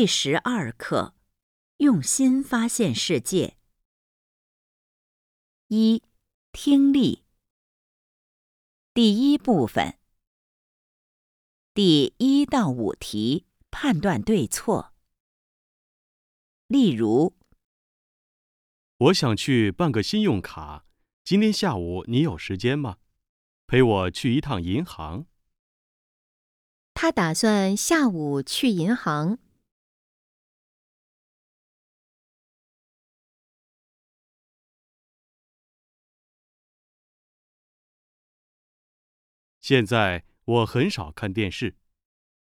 第十二课：用心发现世界。一、听力。第一部分，第一到五题判断对错。例如，我想去办个信用卡，今天下午你有时间吗？陪我去一趟银行。他打算下午去银行。现在我很少看电视，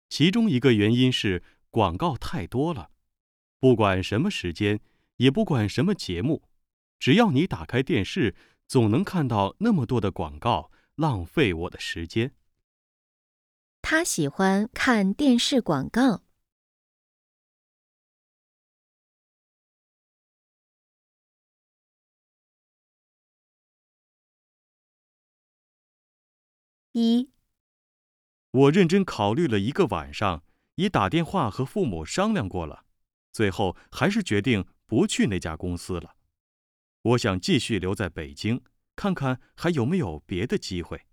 其中一个原因是广告太多了。不管什么时间，也不管什么节目，只要你打开电视，总能看到那么多的广告，浪费我的时间。他喜欢看电视广告。一，我认真考虑了一个晚上，也打电话和父母商量过了，最后还是决定不去那家公司了。我想继续留在北京，看看还有没有别的机会。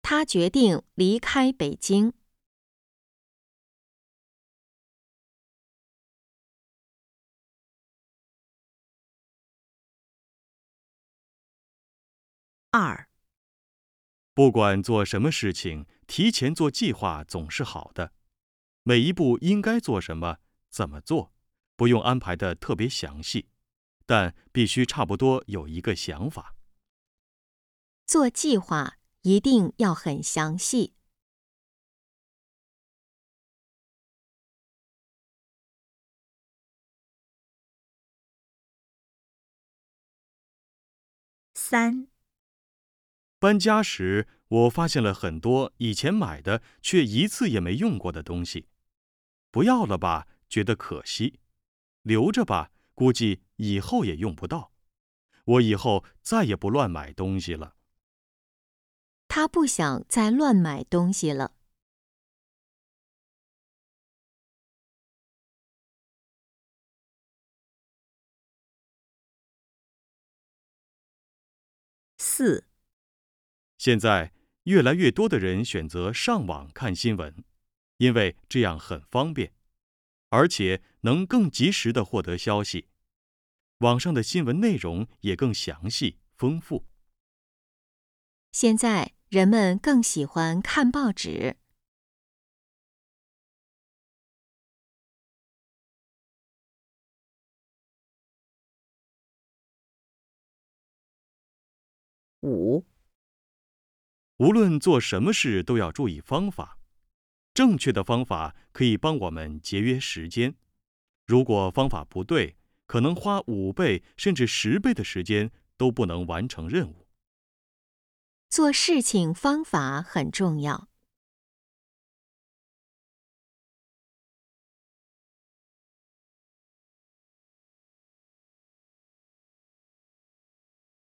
他决定离开北京。二，不管做什么事情，提前做计划总是好的。每一步应该做什么、怎么做，不用安排的特别详细，但必须差不多有一个想法。做计划一定要很详细。三，搬家时，我发现了很多以前买的却一次也没用过的东西，不要了吧，觉得可惜；留着吧，估计以后也用不到。我以后再也不乱买东西了。他不想再乱买东西了。四，现在越来越多的人选择上网看新闻，因为这样很方便，而且能更及时的获得消息。网上的新闻内容也更详细、丰富。现在人们更喜欢看报纸。五，无论做什么事都要注意方法，正确的方法可以帮我们节约时间。如果方法不对，可能花五倍甚至十倍的时间都不能完成任务。做事情方法很重要。